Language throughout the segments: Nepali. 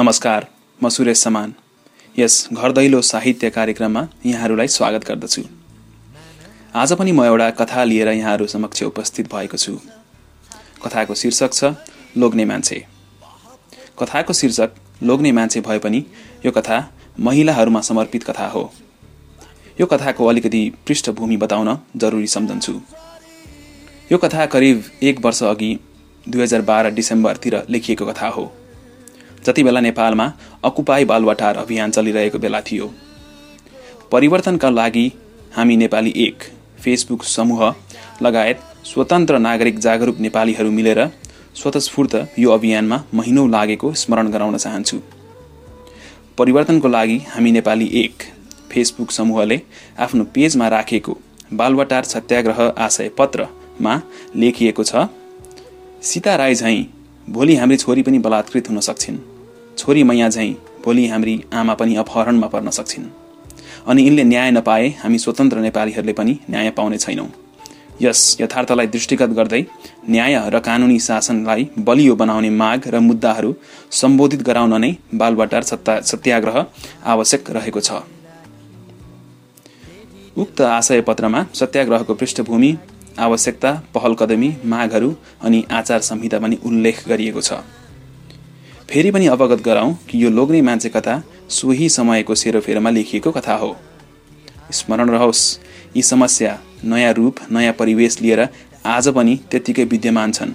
नमस्कार म सुरेश समान। यस घर दैलो साहित्य कार्यक्रममा यहाँहरूलाई स्वागत गर्दछु। आज पनि म एउटा कथा लिएर यहाँहरू समक्ष उपस्थित भएको छु। कथाको शीर्षक छ लोग्ने मान्छे। कथाको शीर्षक लोग्ने मान्छे भए पनि यो कथा महिलाहरूमा समर्पित कथा हो। यो कथाको अलिकति पृष्ठभूमि बताउन जरुरी सम्झन्छु। यो कथा करिब एक वर्ष अघि दुई हजार बाह्र डिसेम्बरतिर लेखिएको कथा हो। जति बेला नेपालमा अकुपाई बालवाटार अभियान चलिरहेको बेला थियो। परिवर्तनका लागि हामी नेपाली एक फेसबुक समूह लगायत स्वतन्त्र नागरिक जागरुक नेपालीहरू मिलेर स्वतस्फूर्त यो अभियानमा महिनौ लागेको स्मरण गराउन चाहन्छु। परिवर्तनको लागि हामी नेपाली एक फेसबुक समूहले आफ्नो पेजमा राखेको बालवाटार सत्याग्रह आशय पत्रमा लेखिएको छ सीता राई झैँ भोलि हाम्री छोरी पनि बलात्कृत हुन सक्छिन्। छोरी मैया झैँ भोलि हाम्री आमा पनि अपहरणमा पर्न सक्छिन्। अनि यिनले न्याय नपाए हामी स्वतन्त्र नेपालीहरूले पनि न्याय पाउने छैनौँ। यस यथार्थलाई दृष्टिगत गर्दै न्याय र कानुनी शासनलाई बलियो बनाउने माग र मुद्दाहरू सम्बोधित गराउन नै बालवाटार सत्ता सत्याग्रह आवश्यक रहेको छ। उक्त आशय पत्रमा सत्याग्रहको पृष्ठभूमि आवश्यकता पहल कदमी मागहरू अनि आचार संहिता पनि उल्लेख गरिएको छ। फेरि पनि अवगत गराउँ कि यो लोग्ने मान्छे कथा सोही समयको सेरोफेरोमा लेखिएको कथा हो। स्मरण रहोस् यी समस्या नयाँ रूप नयाँ परिवेश लिएर आज पनि त्यत्तिकै विद्यमान छन्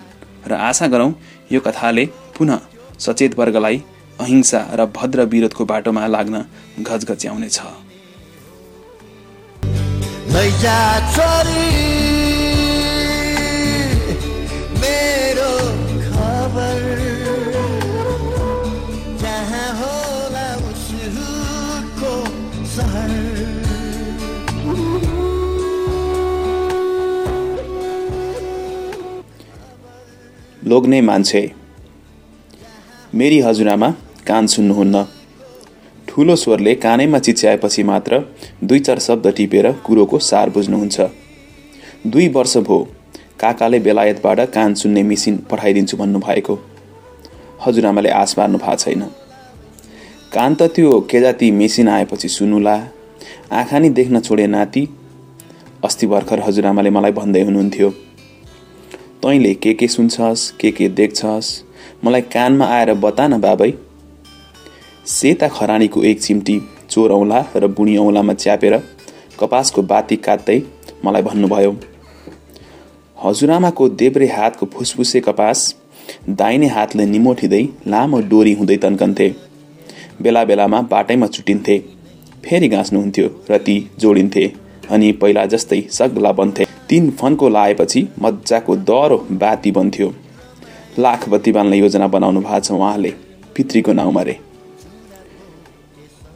र आशा गरौँ यो कथाले पुनः सचेत वर्गलाई अहिंसा र भद्र विरोधको बाटोमा लाग्न घचघच्याउनेछ। लोग्ने मान्छे। मेरी हजुरआमा कान सुन्नुहुन्न। ठुलो स्वरले कानैमा चिच्याएपछि मात्र दुई चार शब्द टिपेर कुरोको सार बुझ्नुहुन्छ। दुई वर्ष भो काकाले बेलायतबाट कान सुन्ने मेसिन पठाइदिन्छु भन्नुभएको। हजुरआमाले आश मार्नु भएको छैन। कान त त्यो के जाति मेसिन आएपछि सुनुला आँखा नि देख्न छोडे नाति। अस्ति भर्खर हजुरआमाले मलाई भन्दै हुनुहुन्थ्यो तैँले के के सुन्छस् के के देख्छस् मलाई कानमा आएर बता न बाबै। सेता खरानीको एक चिम्टी चोर औँला र बुढी औँलामा च्यापेर कपासको बाती काट्दै मलाई भन्नुभयो हजुरआमाको देब्रे हातको फुसफुसे कपास दाहिने हातले निमोठिँदै लामो डोरी हुँदै तन्कन्थे। बेला बेलामा बाटैमा चुटिन्थे फेरि गाँच्नुहुन्थ्यो र ती जोडिन्थे अनि पहिला जस्तै सग्ला बन्थे। तिन फन्को लाएपछि मजाको दह्रो बाती बन्थ्यो। लाख बत्ती बाल्ने योजना बनाउनु भएको छ उहाँले पितृको नाउँमा रे।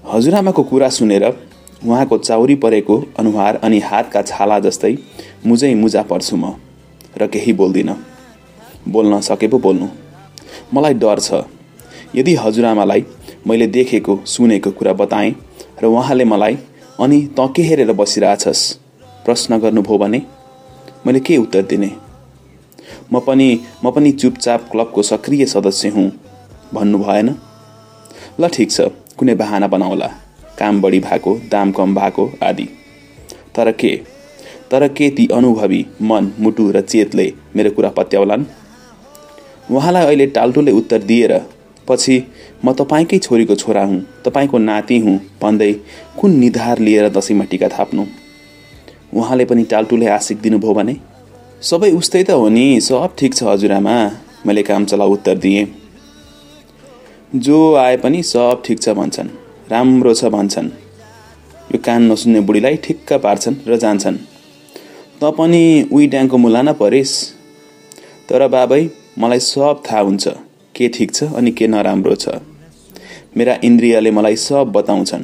हजुरआमाको कुरा सुनेर उहाँको चाउरी परेको अनुहार अनि हातका छाला जस्तै मुजै मुजा पर्छु म र केही बोल्दिनँ। बोल्न सके पो बोल्नु। मलाई डर छ। यदि हजुरआमालाई मैले देखेको सुनेको कुरा बताएँ र उहाँले मलाई अनि तँ के हेरेर बसिरहेछस्? प्रश्न गर्नुभयो भने मैले के उत्तर दिने। म पनि म पनि चुपचाप क्लबको सक्रिय सदस्य हुँ भन्नु भएन। ल ठिक छ कुनै बहाना बनाउला काम बढी भएको दाम कम भएको आदि। तर के तर के ती अनुभवी मन मुटु र चेतले मेरो कुरा पत्याउलान्? उहाँलाई अहिले टाल्टुले उत्तर दिएर पछि म तपाईँकै छोरीको छोरा हुँ तपाईँको नाति हुँ भन्दै कुन निधार लिएर दसैँमा टिका थाप्नु? उहाँले पनि टाल्टुले आशिक दिनुभयो भने सबै उस्तै त हो नि सब ठिक छ हजुरआमा मैले काम चला उत्तर दिएँ। जो आए पनि सब ठिक छ भन्छन् राम्रो छ भन्छन्। यो कान नसुन्ने बुढीलाई ठिक्क पार्छन् र जान्छन्। त पनि उही ड्याङको मुला न परेस् तर बाबै मलाई सब थाहा हुन्छ के ठिक छ अनि के नराम्रो छ। मेरा इन्द्रियले मलाई सब बताउँछन्।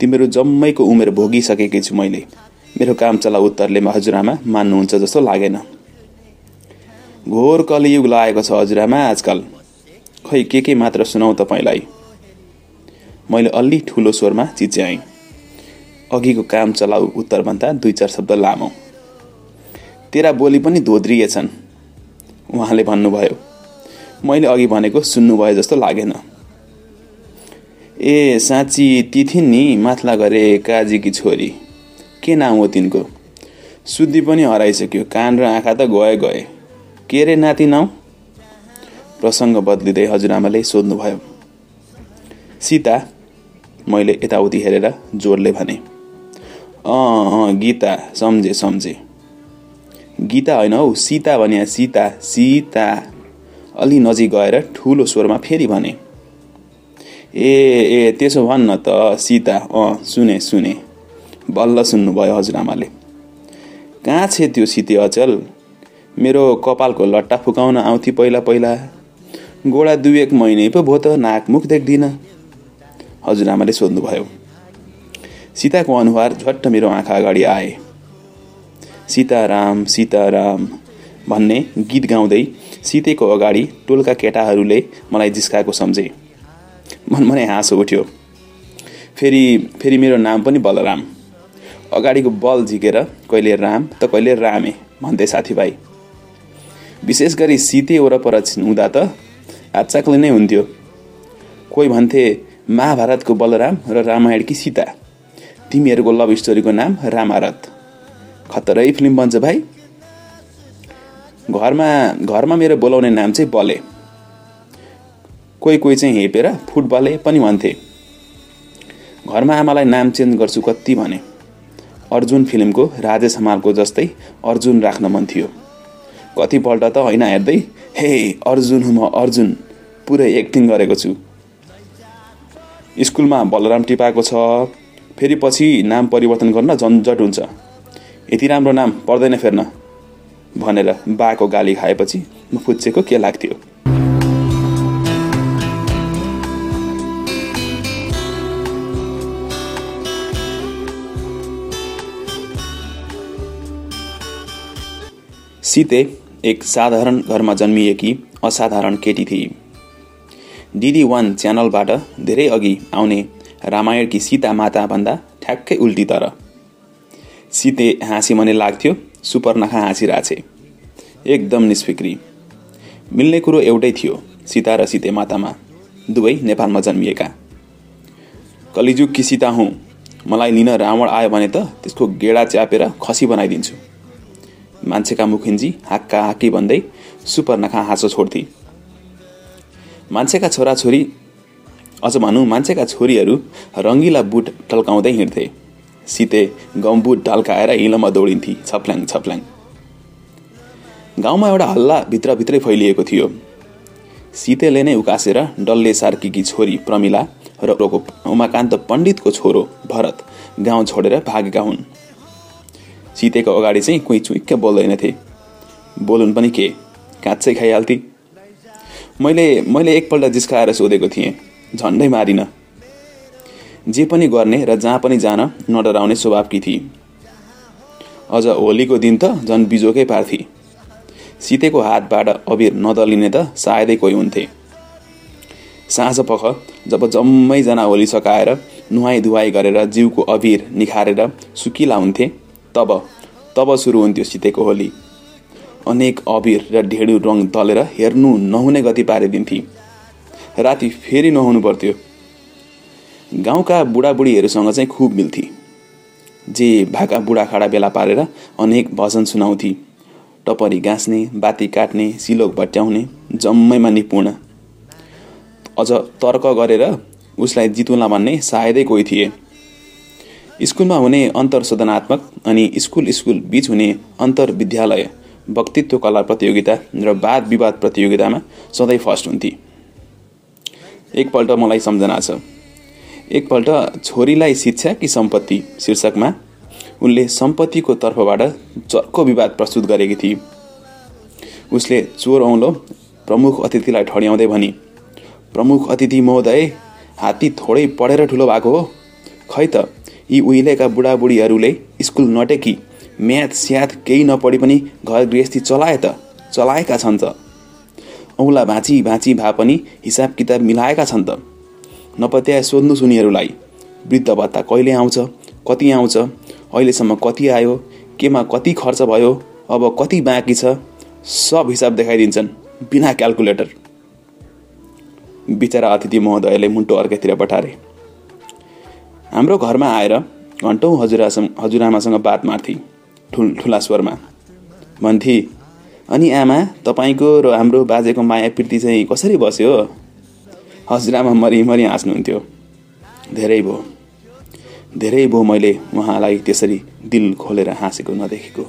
तिमीहरू जम्मैको उमेर भोगिसकेकी छु मैले। मेरो काम चला उत्तरले हजुरआमा मान्नुहुन्छ जस्तो लागेन। घोर कलियुग लागेको छ हजुरआमा आजकल। खै के के मात्र सुनाउ तपाईँलाई? मैले अलि ठुलो स्वरमा चिच्याएँ। अघिको काम चलाउ उत्तरभन्दा दुई चार शब्द लामो। तेरा बोली पनि धोद्रिएछन् उहाँले भन्नुभयो मैले अघि भनेको सुन्नुभयो जस्तो लागेन। ए साँच्ची ती थिइन् नि माथला गरे काजीकी छोरी। के नाम हो तिनको? सुद्धि पनि हराइसक्यो। कान र आँखा त गए गए। के रे नाति नाउँ? प्रसङ्ग बदलिँदै हजुरआमाले सोध्नुभयो। सीता मैले यताउति हेरेर जोडले भने अँ गीता सम्झे सम्झे। गीता होइन हौ सीता भने सीता सीता। अलि नजिक गएर ठुलो स्वरमा फेरि भने ए ए त्यसो भन्न त सीता अँ सुने सुने। बल्ल सुन्नुभयो हजुरआमाले कहाँ छे त्यो सिते अचल? मेरो कपालको लट्टा फुकाउन आउँथे पहिला पहिला। गोडा दुई एक महिने पो भयो त नाकमुख देख्दिनँ। हजुरआमाले सोध्नुभयो। सीताको अनुहार झट्ट मेरो आँखा अगाडि आए। सीताराम सीताराम भन्ने गीत गाउँदै सीतेको अगाडि टोलका केटाहरूले मलाई जिस्काएको सम्झे। मनमनै हाँसो उठ्यो। फेरि फेरि मेरो नाम पनि बलराम। अगाडिको बल झिकेर कहिले राम त कहिले रामे भन्थे साथीभाइ। विशेष गरी सिते वरपर हुँदा त आचाक्लै नै हुन्थ्यो। कोही भन्थे महाभारतको बलराम र रामायणकी सीता। तिमीहरूको लभ स्टोरीको नाम रामारत खतरै फिल्म बन्छ भाइ। घरमा घरमा मेरो बोलाउने नाम चाहिँ बले। कोही कोही चाहिँ हेपेर फुटबले पनि भन्थे। घरमा आमालाई नाम चेन्ज गर्छु कति भने। अर्जुन फिल्मको राजेश हमालको जस्तै अर्जुन राख्न मन थियो। कतिपल्ट त होइन हेर्दै हे अर्जुन हुँ म अर्जुन पुरै एक्टिङ गरेको छु। स्कुलमा बलराम टिपाएको छ फेरि पछि नाम परिवर्तन गर्न झन्झट हुन्छ। यति राम्रो नाम पर्दैन फेर्न। भनेर बाको गाली खाएपछि म फुच्चेको के लाग्थ्यो। सीते एक साधारण घरमा जन्मिएकी असाधारण केटी थिए डिडी वान च्यानलबाट धेरै अघि आउने रामायणकी सीता माता भन्दा ठ्याक्कै उल्टी तर। सीते हाँसी मने लाग्थ्यो सुपर्नखा हाँसिरहेछे। एकदम निष्फिक्री। मिल्ने कुरो एउटै थियो सीता र सीते मातामा। दुवै नेपालमा जन्मिएका। कलिजुगकी सीता हुँ। मलाई लिन रावण आयो भने त त्यसको गेडा च्यापेर खसी बनाइदिन्छु। मान्छेका मुखिन्जी हाक्का हाक्की भन्दै सुपर्नखा हाँसो छोड्थे। मान्छेका छोराछोरी अझ भनौँ मान्छेका छोरीहरू रङ्गिला बुट टल्काउँदै हिँड्थे। सिते गम्बुट ढल्काएर हिलोमा दौडिन्थे छप्ल्याङ छप्ल्याङ गाउँमा एउटा हल्ला भित्रभित्रै फैलिएको थियो। सितेले नै उकासेर डल्ले सार्कीकी छोरी प्रमिला र उमाकान्त पण्डितको छोरो भरत गाउँ छोडेर भागेका हुन्। सितेको अगाडि चाहिँ कोही चुइक्क बोल्दैनथे बोलुन् पनि के? काँचै खाइहाल्थे मैले मैले एकपल्ट जिस्काएर सोधेको थिएँ झन्डै मारिन। जे पनि गर्ने र जहाँ पनि जान नडराउने स्वभावकी थिए? अझ होलीको दिन त झन् बिजोकै पार्थे। सितेको हातबाट अबिर नदलिने त सायदै कोही हुन्थे। साँझ पख जब जम्मैजना होली सकाएर नुहाई धुवाई गरेर जिउको अबिर निखारेर सुकिला हुन्थे तब तब सुरु हुन्थ्यो सितेको होली। अनेक अबिर र ढेडु रङ दलेर हेर्नु नहुने गति पारिदिन्थे। राति फेरि नहुनु पर्थ्यो। गाउँका बुढाबुढीहरूसँग चाहिँ खुब मिल्थे। जे भाका बुढाखाडा बेला पारेर अनेक भजन सुनाउँथे। टपरी गाँच्ने बाती काट्ने सिलोक भट्याउने जम्मैमा निपुण। अझ तर्क गरेर उसलाई जितुला भन्ने सायदै कोही थिए। स्कुलमा हुने अन्तर्शोधनात्मक अनि स्कुल स्कुल बिच हुने अन्तर विद्यालय वक्तित्व कला प्रतियोगिता र वाद विवाद प्रतियोगितामा सधैँ फर्स्ट हुन्थे। एकपल्ट मलाई सम्झना छ। एकपल्ट छोरीलाई शिक्षा कि सम्पत्ति शीर्षकमा उनले सम्पत्तिको तर्फबाट चर्को विवाद प्रस्तुत गरेकी थिए उसले चोर औँलो प्रमुख अतिथिलाई ठड्याउँदै भनी प्रमुख अतिथि महोदय हात्ती थोरै पढेर ठुलो भएको हो। खै त यी उहिलेका बुढाबुढीहरूले स्कुल नटेकी म्याथ स्याथ केही नपढी पनि घर गृहस्थी चलाए त चलाएका छन् त। औँला भाँची भाँची भए पनि हिसाब किताब मिलाएका छन् त। नपत्याए सोध्नु सुनीहरूलाई वृद्ध भत्ता कहिले आउँछ कति आउँछ अहिलेसम्म कति आयो केमा कति खर्च भयो अब कति बाँकी छ? सब हिसाब देखाइदिन्छन् बिना क्यालकुलेटर। बिचरा अतिथि महोदयले मुन्टो अर्कैतिर बटारे हाम्रो घरमा आएर घन्टौँ हजुरआसँग हजुरआमासँग बात मार्थे ठुल ठुला स्वरमा। भन्थे अनि आमा तपाईँको र हाम्रो बाजेको माया प्रीति चाहिँ कसरी बस्यो? हजुरआमा मरिमरि हाँस्नुहुन्थ्यो। धेरै भयो। धेरै भयो मैले उहाँलाई त्यसरी दिल खोलेर हाँसेको नदेखेको।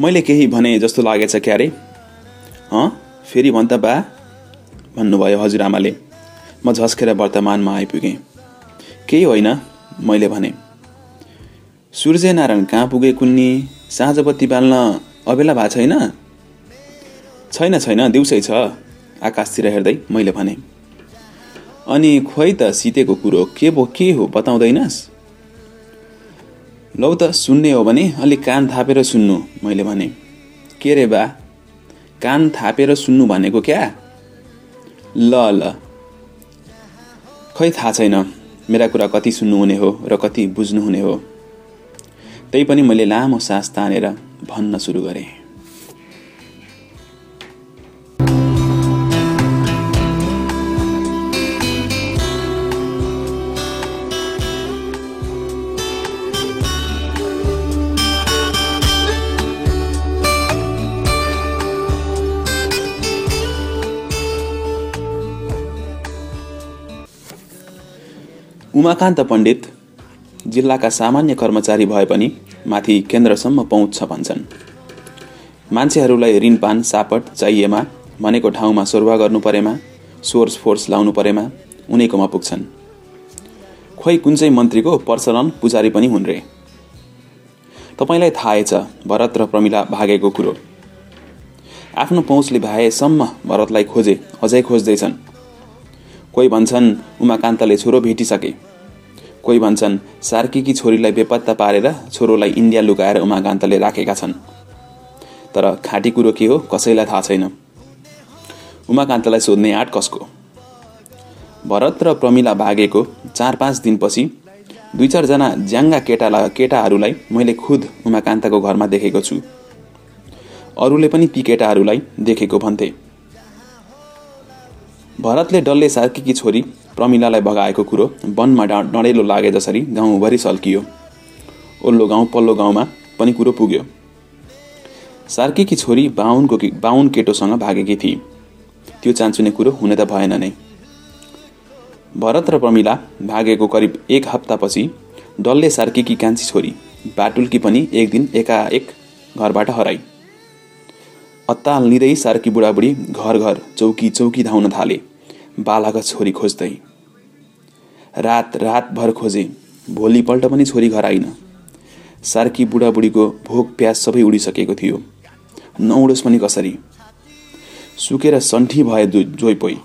मैले केही भने जस्तो लागेछ क्यारे? अँ फेरि भन् त बा। भन्नुभयो हजुरआमाले म झस्केर वर्तमानमा आइपुगेँ। केही होइन मैले भने। सूर्यनारायण कहाँ पुगे कुन्नी? साँझ बत्ती बाल्न अबेला भएको छैन? छैन छैन दिउँसै छ। आकाशतिर हेर्दै मैले भने। अनि खोइ त सितेको कुरो के बो के हो बताउँदैनस्? लौ त सुन्ने हो भने अलिक कान थापेर सुन्नु मैले भने। के रे बा? कान थापेर सुन्नु भनेको क्या? ल ल। खै थाहा छैन मेरा कुरा कति सुन्नुहुने हो र कति बुझ्नुहुने हो। त्यही पनि मैले लामो सास तानेर भन्न सुरु गरेँ। उमाकान्त पण्डित जिल्लाका सामान्य कर्मचारी भए पनि माथि केन्द्रसम्म पहुँच छ भन्छन्। मान्छेहरूलाई ऋणपान सापट चाहिएमा भनेको ठाउँमा सोरुवा गर्नु परेमा सोर्स फोर्स लाउनु परेमा उनैकोमा पुग्छन्। खोइ कुन चाहिँ मन्त्रीको पर्सलन पुजारी पनि हुन् रे? तपाईँलाई थाहै छ भरत र प्रमिला भागेको कुरो। आफ्नो पहुँचले भाएसम्म भरतलाई खोजे अझै खोज्दैछन्। कोही भन्छन् उमाकान्तले छोरो भेटिसके। कोही भन्छन् सार्कीकी छोरीलाई बेपत्ता पारेर छोरोलाई इन्डिया लुकाएर उमाकान्तले राखेका छन्। तर खाँटी कुरो के हो कसैलाई थाहा छैन। उमाकान्तलाई सोध्ने आँट कसको? भरत र प्रमिला भागेको चार पाँच दिनपछि दुई चारजना ज्याङ्गा केटालाई केटाहरूलाई मैले खुद उमाकान्तको घरमा देखेको छु। अरूले पनि ती केटाहरूलाई देखेको भन्थे। भरतले डल्ले सार्कीकी छोरी प्रमिलालाई भगाएको कुरो वनमा डढेलो लागे जसरी गाउँभरि सल्कियो। ओल्लो गाउँ पल्लो गाउँमा पनि कुरो पुग्यो। सार्कीकी छोरी बाहुनको बाहुन केटोसँग भागेकी थिए त्यो चान्चुने कुरो हुने त भएन नै। भरत र प्रमिला भागेको करिब एक हप्तापछि डल्ले सार्कीकी कान्छी छोरी बाटुल्की पनि एक दिन एकाएक घरबाट हराई। अत्ताल निँदै सार्की बुढाबुढी घर घर चौकी चौकी धाउन थाले। बालाका छोरी खोज्दै। रात रातभर खोजे भोलिपल्ट पनि छोरी घर आइन। सार्की बुढाबुढीको भोक प्यास सबै उडिसकेको थियो। नौडोस् पनि कसरी? सुकेर सन्ठी भए जोइपोइ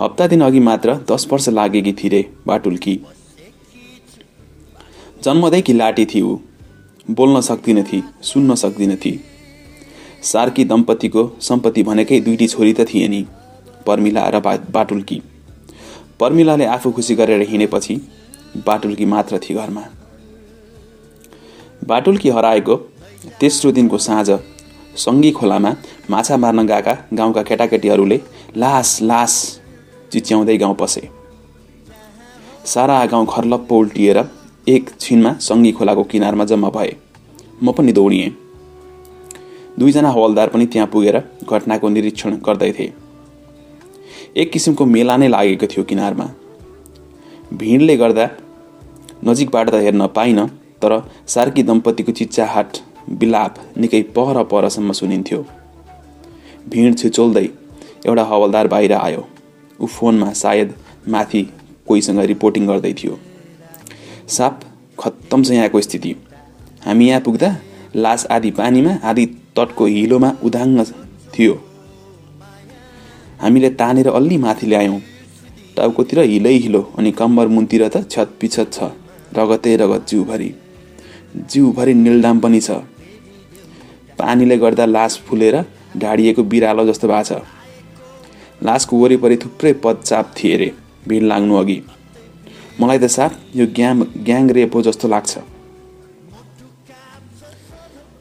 हप्ता दिन अघि मात्र दस वर्ष लागेकी थिए बाटुल्की। जन्मदैकी लाटी थिए ऊ बोल्न सक्दिन थिए सुन्न सक्दिन थिए सार्की दम्पतिको सम्पत्ति भनेकै दुईटी छोरी त थिए नि पर्मिला र बाटुल्की। पर्मिलाले आफू खुसी गरेर हिँडेपछि बाटुल्की मात्र थिए घरमा। बाटुल्की हराएको तेस्रो दिनको साँझ सङ्गी खोलामा माछा मार्न गएका गाउँका केटाकेटीहरूले लास लास चिच्याउँदै गाउँ पसे। सारा गाउँ खर्लप्प उल्टिएर एक छिनमा सङ्गी खोलाको किनारमा जम्मा भए। म पनि दौडिएँ। दुईजना हवलदार पनि त्यहाँ पुगेर घटनाको निरीक्षण गर्दै थिए। एक किसिमको मेला नै लागेको थियो किनारमा। भिडले गर्दा नजिकबाट त हेर्न पाइन तर सार्की दम्पतिको चिच्चाहाट बिलाप निकै पर परसम्म सुनिन्थ्यो। भिड छिचोल्दै एउटा हवलदार बाहिर आयो। ऊ फोनमा सायद माथि कोहीसँग रिपोर्टिङ गर्दै थियो। साप खत्तम छ यहाँको स्थिति। हामी यहाँ पुग्दा लास आदि पानीमा आदि तटको हिलोमा उदाङ्ग थियो। हामीले तानेर अलि माथि ल्यायौँ। टाउकोतिर हिलै हिलो अनि कम्बर मुनतिर त छत पिछत छ रगतै रगत जिउभरि। जिउभरि निलडाम पनि छ। पानीले गर्दा लास फुलेर ढाडिएको बिरालो जस्तो भएको छ। लासको वरिपरि थुप्रै पदचाप थिए अरे भिड लाग्नु अघि। मलाई त साथ यो ग्याङ ग्याङ रेप हो जस्तो लाग्छ।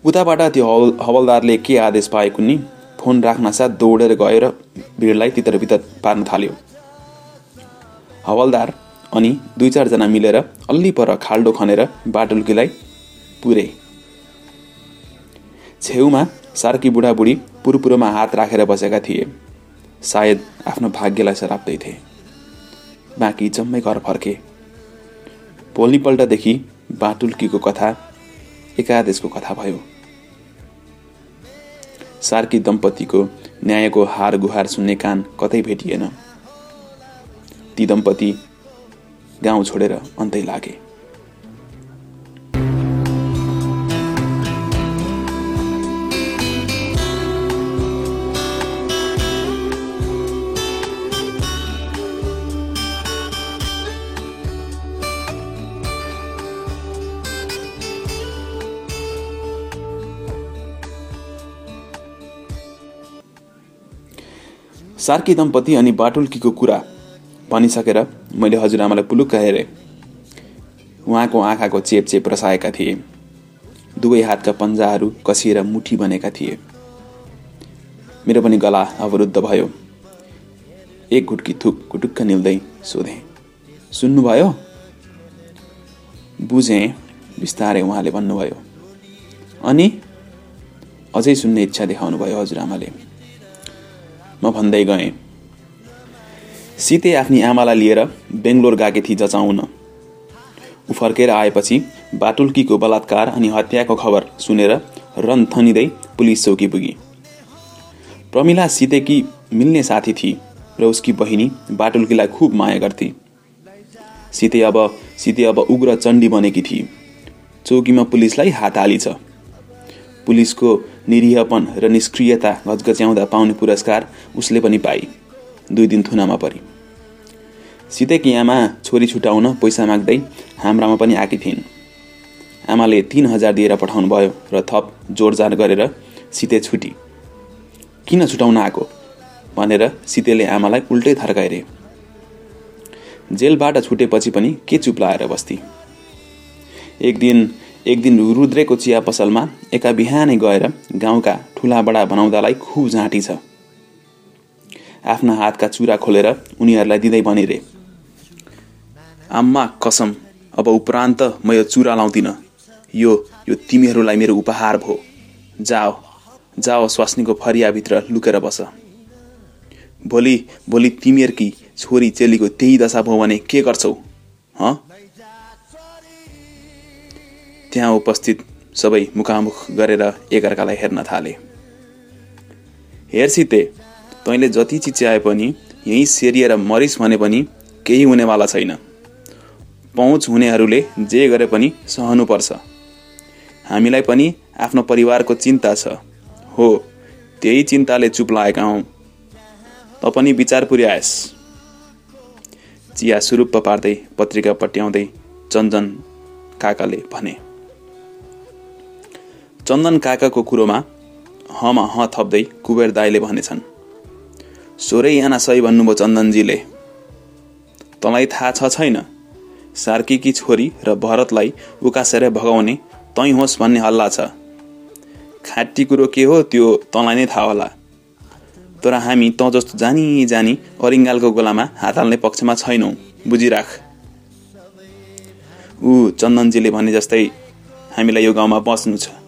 उताबाट त्यो हवल हवलदारले के आदेश पाएको नि फोन राख्न साथ दौडेर गएर भिडलाई तितर बितर पार्न थाल्यो। हवलदार अनि दुई चारजना मिलेर अल्ली पर खाल्डो खनेर बाटुल्कीलाई पुरे। छेउमा सार्की बुढाबुढी पुरपुरोमा हात राखेर बसेका थिए। सायद आफ्नो भाग्यलाई सराप्दै थिए। बाँकी जम्मै घर फर्के। भोलिपल्टदेखि बाटुल्कीको कथा एकादेशको कथा भयो। सार्की दम्पतिको न्यायको हार गुहार सुन्ने कान कतै भेटिएन। ती दम्पति गाउँ छोडेर अन्तै लागे। सार्की दम्पति अनि बाटुल्कीको कुरा भनिसकेर मैले हजुरआमालाई पुलुक्क हेरेँ। उहाँको आँखाको चेप चेप रसाएका थिए। दुवै हातका पन्जाहरू कसिएर मुठी बनेका थिए। मेरो पनि गला अवरुद्ध भयो। एक घुटकी थुक कुटुक्क निल्दै सोधेँ सुन्नुभयो बुझेँ बिस्तारै उहाँले भन्नुभयो अनि? अझै सुन्ने इच्छा देखाउनु भयो हजुरआमाले म भन्दै गएँ सीते आफ्नी आमालाई लिएर बेङ्गलोर गएकी थिए जचाउन। ऊ फर्केर आएपछि बाटुल्कीको बलात्कार अनि हत्याको खबर सुनेर रन थनिँदै पुलिस चौकी पुगी। प्रमिला सीतेकी मिल्ने साथी थिए र उसकी बहिनी बाटुल्कीलाई खुब माया गर्थे। सीते अब सीते अब उग्र चण्डी बनेकी थिए चौकीमा पुलिसलाई हात हाली छ पुलिसको निरीहपन र निष्क्रियता घचघच्याउँदा पाउने पुरस्कार उसले पनि पाई। दुई दिन थुनामा परि। सितेकी आमा छोरी छुटाउन पैसा माग्दै हाम्रामा पनि आएकी थिइन्। आमाले तिन हजार दिएर पठाउनु भयो र थप जोडजाड गरेर सिते छुटी। किन छुटाउन आएको? भनेर सितेले आमालाई उल्टै थर्काइरे। जेलबाट छुटेपछि पनि के चुप लाएर बस्ती? एक दिन एक दिन रुद्रेको चिया पसलमा एका बिहानै गएर गाउँका ठुला बडा बनाउँदालाई खुब झाँटी छ। आफ्ना हातका चुरा खोलेर उनीहरूलाई दिँदै रे आम्मा कसम अब उपरान्त म यो चुरा लाउँदिनँ। यो यो तिमीहरूलाई मेरो उपहार भो। जाओ जाओ स्वास्नीको फरियाभित्र लुकेर बस। भोलि भोलि तिमीहरूकी छोरी चेलीको त्यही दशा भयो भने के गर्छौ हँ? त्यहाँ उपस्थित सबै मुखामुख गरेर एकअर्कालाई हेर्न थाले। हेर्सिते तैँले जति चिच्याए पनि यहीँ सेरिएर मरिस भने पनि केही हुनेवाला छैन। पहुँच हुनेहरूले जे गरे पनि सहनुपर्छ। हामीलाई पनि आफ्नो परिवारको चिन्ता छ। हो त्यही चिन्ताले चुप लागेका हौ। त पनि विचार पुर्याएस। चिया सुरुप्प पार्दै पत्रिका पट्याउँदै चन्दन काकाले भने चन्दन काकाको कुरोमा हमा ह थप्दै कुबेर दाईले भनेछन् सोह्रै आना सही भन्नुभयो चन्दनजीले। तँलाई थाहा छ छैन सार्कीकी छोरी र भरतलाई उकासेर भगाउने तै होस् भन्ने हल्ला छ। खाटी कुरो के हो त्यो तँलाई नै थाहा होला। तर हामी तँ जस्तो जानी जानी अरिङ्गालको गोलामा हात हाल्ने पक्षमा छैनौँ बुझिराख। ऊ चन्दनजीले भने जस्तै हामीलाई यो गाउँमा बस्नु छ।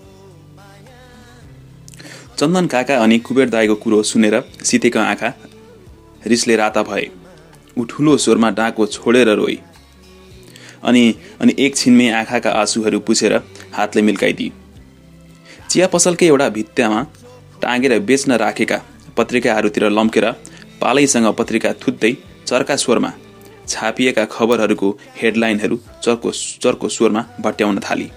चन्दन काका अनि कुबेर दाईको कुरो सुनेर सितेको आँखा रिसले राता भए। ऊ ठुलो स्वरमा डाँको छोडेर रोए अनि अनि एकछिनमै आँखाका आँसुहरू पुछेर हातले मिल्काइदिए चिया पसलकै एउटा भित्तामा टाँगेर बेच्न राखेका पत्रिकाहरूतिर लम्केर पालैसँग पत्रिका थुत्दै चर्का स्वरमा छापिएका खबरहरूको हेडलाइनहरू चर्को चर्को स्वरमा भट्याउन थाली।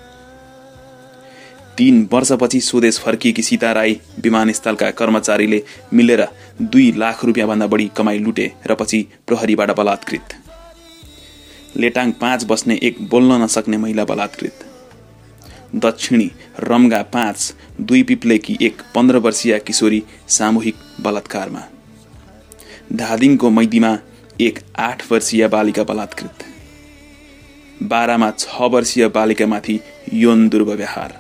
तीन वर्षपछि स्वदेश फर्किएकी सीता राई विमानस्थलका कर्मचारीले मिलेर दुई लाख रुपियाँभन्दा बढी कमाई लुटे र पछि प्रहरीबाट बलात्कृत। लेटाङ पाँच बस्ने एक बोल्न नसक्ने महिला बलात्कृत। दक्षिणी रम्गा पाँच दुई पिप्लेकी एक पन्ध्र वर्षीय किशोरी सामूहिक बलात्कारमा। धादिङको मैदीमा एक आठ वर्षीय बालिका बलात्कृत। बाह्रमा छ वर्षीय बालिकामाथि यौन दुर्व्यवहार।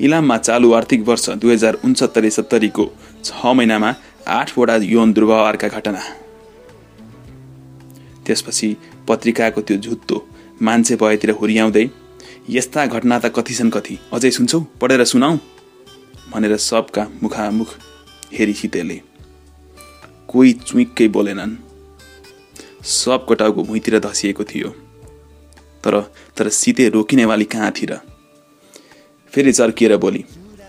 इलाममा चालु आर्थिक वर्ष दुई हजार उन्सत्तरी सत्तरीको छ महिनामा आठवटा यौन दुर्व्यवहारका घटना। त्यसपछि पत्रिकाको त्यो झुत्तो मान्छे भएतिर हुर्याउँदै यस्ता घटना त कति छन् कति? अझै सुन्छौ? पढेर सुनाऊ? भनेर सबका मुखामुख हेरी सितेले कोही चुइक्कै बोलेनन्। सबको टाउको भुइँतिर धसिएको थियो। तर तर सिते रोकिनेवाली कहाँ थिर फेरि चर्किएर बोली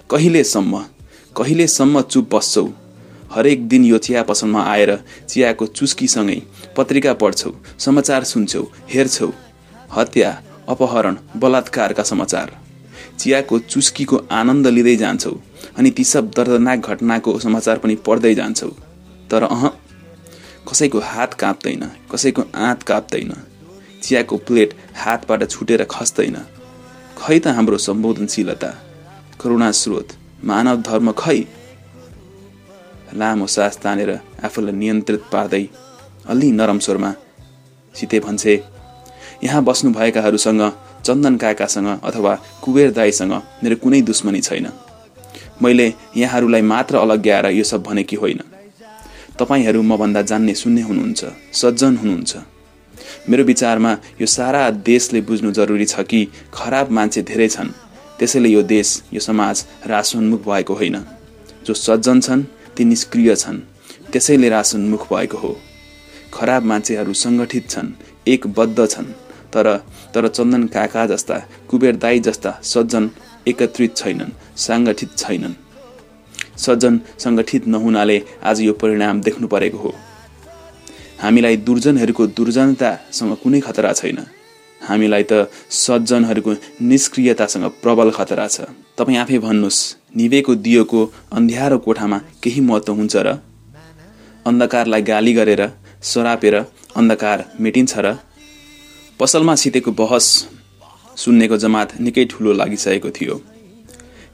कहिलेसम्म? कहिलेसम्म चुप बस्छौ? हरेक दिन यो चिया पसलमा आएर चियाको चुस्कीसँगै पत्रिका पढ्छौ समाचार सुन्छौ हेर्छौ। हत्या अपहरण बलात्कारका समाचार। चियाको चुस्कीको आनन्द लिँदै जान्छौ अनि ती सब दर्दनाक घटनाको समाचार पनि पढ्दै जान्छौ। तर अह कसैको हात काँप्दैन कसैको आँत काप्दैन। चियाको प्लेट हातबाट छुटेर खस्दैन। खै त हाम्रो सम्बोधनशीलता? करुणा स्रोत मानव धर्म खै? लामो सास तानेर आफूलाई नियन्त्रित पार्दै अलि नरम स्वरमा सिते भन्छे यहाँ बस्नुभएकाहरूसँग चन्दन काकासँग अथवा कुबेर दाईसँग मेरो कुनै दुश्मनी छैन। मैले यहाँहरूलाई मात्र अलग्याएर यो सब भनेकी होइन। तपाईँहरू मभन्दा जान्ने सुन्ने हुनुहुन्छ सज्जन हुनुहुन्छ। मेरो विचारमा यो सारा देशले बुझ्नु जरुरी छ कि खराब मान्छे धेरै छन्। त्यसैले यो देश यो समाज रासोन्मुख भएको होइन। जो सज्जन छन् ती निष्क्रिय छन्। त्यसैले रासोन्मुख भएको हो। खराब मान्छेहरू सङ्गठित छन् एकबद्ध छन्। तर तर चन्दन काका जस्ता कुबेर दाई जस्ता सज्जन एकत्रित छैनन् साङ्गठित छैनन्। सज्जन सङ्गठित नहुनाले आज यो परिणाम देख्नु परेको हो। हामीलाई दुर्जनहरूको दुर्जनतासँग कुनै खतरा छैन। हामीलाई त सज्जनहरूको निष्क्रियतासँग प्रबल खतरा छ। तपाईँ आफै भन्नुहोस् निवेको दियोको अन्ध्यारो कोठामा केही महत्त्व हुन्छ र? अन्धकारलाई गाली गरेर सरापेर अन्धकार मेटिन्छ र? पसलमा सितेको बहस सुन्नेको जमात निकै ठुलो लागिसकेको थियो।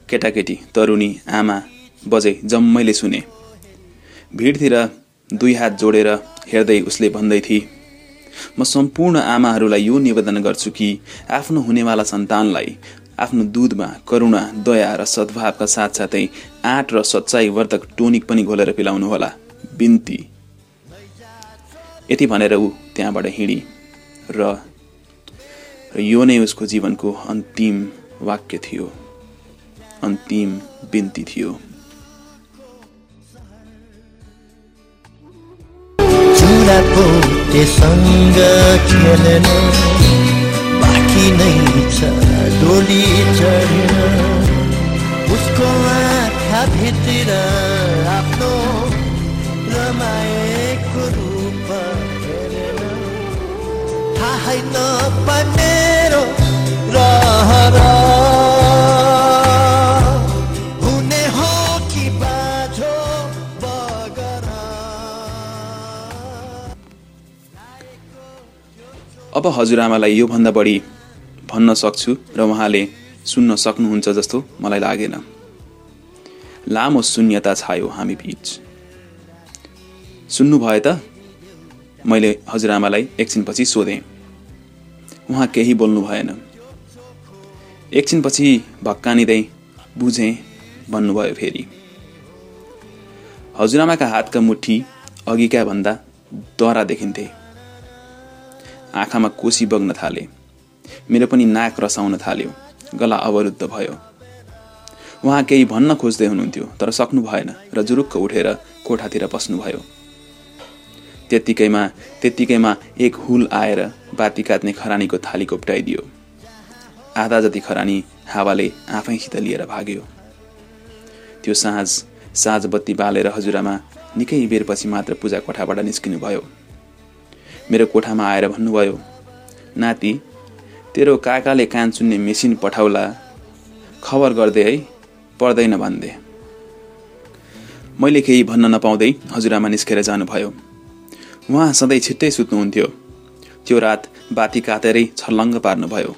केटाकेटी तरुणी आमा बजे जम्मैले सुने। भिडतिर दुई हात जोडेर हेर्दै उसले भन्दै थिए म सम्पूर्ण आमाहरूलाई यो निवेदन गर्छु कि आफ्नो हुनेवाला सन्तानलाई आफ्नो दुधमा करुणा दया र सद्भावका साथसाथै आँट र सच्चाइ वर्धक टोनिक पनि घोलेर पिलाउनुहोला बिन्ती। यति भनेर ऊ त्यहाँबाट हिँडी र यो नै उसको जीवनको अन्तिम वाक्य थियो अन्तिम बिन्ती थियो। बाँकी नै छ डोली चढेर उसको आँखा भित्र आफ्नो रमाएको रूप थाहै नपर्ने अब हजुरआमालाई योभन्दा बढी भन्न सक्छु र उहाँले सुन्न सक्नुहुन्छ जस्तो मलाई लागेन। लामो शून्यता छायो हामी बिच। सुन्नुभयो त मैले हजुरआमालाई एकछिनपछि सोधेँ। उहाँ केही बोल्नु भएन। एकछिनपछि भक्कानिँदै बुझेँ भन्नुभयो फेरि। हजुरआमाका हातका मुठी अघिका भन्दा दरा देखिन्थे। आँखामा कोसी बग्न थाले। मेरो पनि नाक रसाउन थाल्यो। गला अवरुद्ध भयो। उहाँ केही भन्न खोज्दै हुनुहुन्थ्यो तर सक्नु भएन र जुरुक्क उठेर कोठातिर पस्नुभयो त्यत्तिकैमा त्यत्तिकैमा एक हुल आएर बाती काट्ने खरानीको थाली कोप्टाइदियो आधा जति खरानी हावाले आफैसित लिएर भाग्यो। त्यो साँझ साँझ बत्ती बालेर हजुरआमा निकै बेरपछि मात्र पूजा कोठाबाट निस्किनुभयो। मेरो कोठामा आएर भन्नुभयो नाति तेरो काकाले कान सुन्ने मेसिन पठाउला। खबर गर्दै है पर्दैन भन्दे। मैले केही भन्न नपाउँदै हजुरआमा निस्केर जानुभयो। उहाँ सधैँ छिट्टै सुत्नुहुन्थ्यो। त्यो रात बाती कातेरै छल्लङ्ग पार्नुभयो।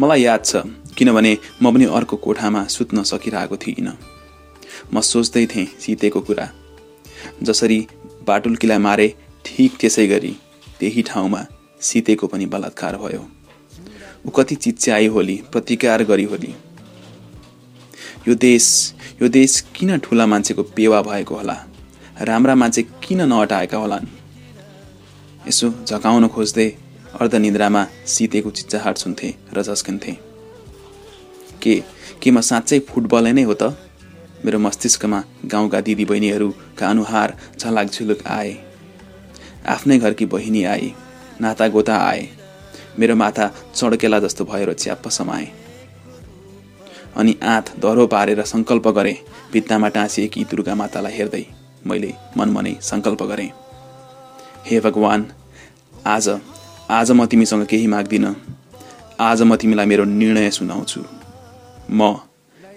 मलाई याद छ किनभने म पनि अर्को कोठामा सुत्न सकिरहेको थिइनँ। म सोच्दै थिएँ सितेको कुरा। जसरी बाटुल्कीलाई मारे ठिक त्यसै गरी त्यही ठाउँमा सितेको पनि बलात्कार भयो। ऊ कति चिच्याई होली प्रतिकार गरी होली। यो देश यो देश किन ठुला मान्छेको पेवा भएको होला? राम्रा मान्छे किन नअटाएका होलान्? यसो झकाउन खोज्दै अर्धनिद्रामा सितेको चिच्चाहाट सुन्थे र झस्किन्थे के के म साँच्चै फुटबलै नै हो त? मेरो मस्तिष्कमा गाउँका दिदीबहिनीहरूका अनुहार झलाक झुलुक आए। आफ्नै घरकी बहिनी आई नाता गोता आए मेरो माथा चड्केला जस्तो भएर च्याप्प समाए। अनि आँत दह्रो पारेर सङ्कल्प गरेँ भित्तामा टाँसिएकी दुर्गा मातालाई हेर्दै मैले मनमनै सङ्कल्प गरेँ। हे भगवान् आज आज म तिमीसँग केही माग्दिनँ। आज म तिमीलाई मेरो निर्णय सुनाउँछु। म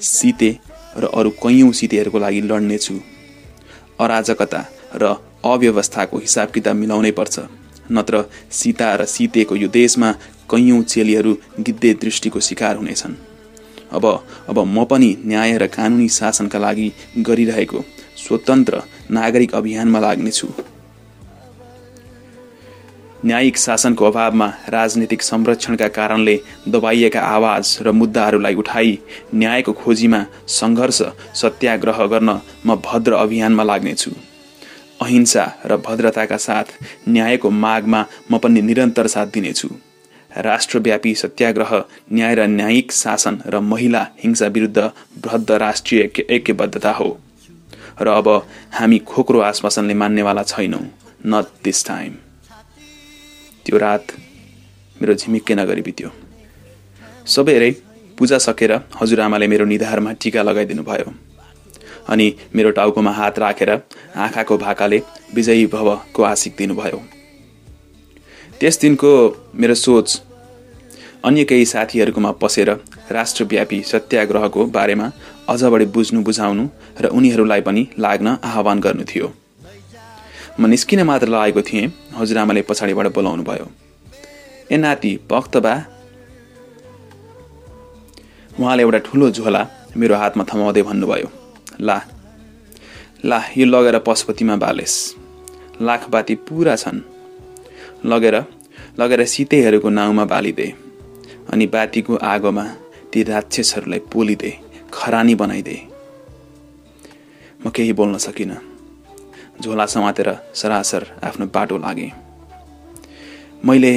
सिते र अरू कैयौँ सितेहरूको लागि लड्नेछु। अराजकता र अव्यवस्थाको हिसाब किताब मिलाउनै पर्छ। नत्र सीता र सीतेको यो देशमा कैयौँ चेलीहरू गिद्धे दृष्टिको शिकार हुनेछन्। अब अब म पनि न्याय र कानुनी शासनका लागि गरिरहेको स्वतन्त्र नागरिक अभियानमा लाग्नेछु। न्यायिक शासनको अभावमा राजनीतिक संरक्षणका कारणले दबाइएका आवाज र मुद्दाहरूलाई उठाई न्यायको खोजीमा सङ्घर्ष सत्याग्रह गर्न म भद्र अभियानमा लाग्नेछु। अहिंसा र भद्रताका साथ न्यायको मागमा म पनि निरन्तर साथ दिनेछु। राष्ट्रव्यापी सत्याग्रह न्याय र न्यायिक शासन र महिला हिंसा विरुद्ध बृहद्ध राष्ट्रिय ऐक्यबद्धता हो। र अब हामी खोक्रो आश्वासनले मान्नेवाला छैनौँ। नट दिस टाइम त्यो रात मेरो झिमिक्के नगरी बित्यो। सबेरै पूजा सकेर हजुरआमाले मेरो निधारमा टिका लगाइदिनु भयो अनि मेरो टाउकोमा हात राखेर आँखाको भाकाले विजयी भवको आशिक दिनुभयो। त्यस दिनको मेरो सोच अन्य केही साथीहरूकोमा पसेर राष्ट्रव्यापी सत्याग्रहको बारेमा अझ बढी बुझ्नु बुझाउनु र उनीहरूलाई पनि लाग्न आह्वान गर्नु थियो। म निस्किन मात्र लागेको थिएँ हजुरआमाले पछाडिबाट बोलाउनु भयो ए नाति बा। उहाँले एउटा ठुलो झोला मेरो हातमा थमाउँदै भन्नुभयो। ला। ला यो लगेर पशुपतिमा बालेस। लाख बाती पुरा छन्। लगेर लगेर सितेहरूको नाउँमा बालिदे। अनि बातीको आगोमा ती राक्षसहरूलाई पोलिदे खरानी बनाइदे। म केही बोल्न सकिनँ। झोला समातेर सरासर आफ्नो बाटो लागेँ। मैले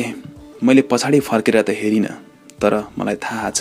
मैले पछाडि फर्केर त हेरिनँ तर मलाई थाहा छ।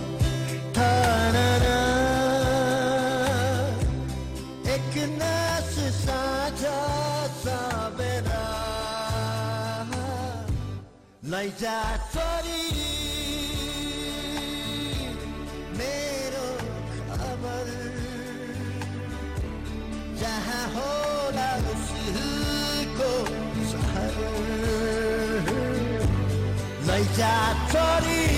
छोरी मेरो खबर जहाँ होला सिलको सहर। लैजा मेरो